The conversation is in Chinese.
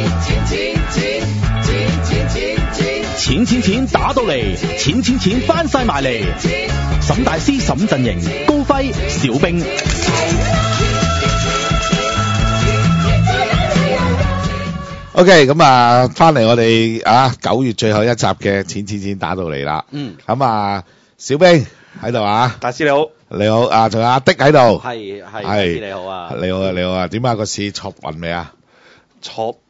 钱钱钱钱钱钱钱钱钱打到嚟，钱钱钱翻晒埋嚟。沈大师、沈振营、高辉、小兵。OK，咁啊，翻嚟我哋啊九月最后一集嘅钱钱钱打到嚟啦。嗯。咁啊，小兵喺度啊。大师你好。你好啊，仲有阿的喺度。系系。大你好啊。你好啊，你好啊。点啊？个市错运未啊？错。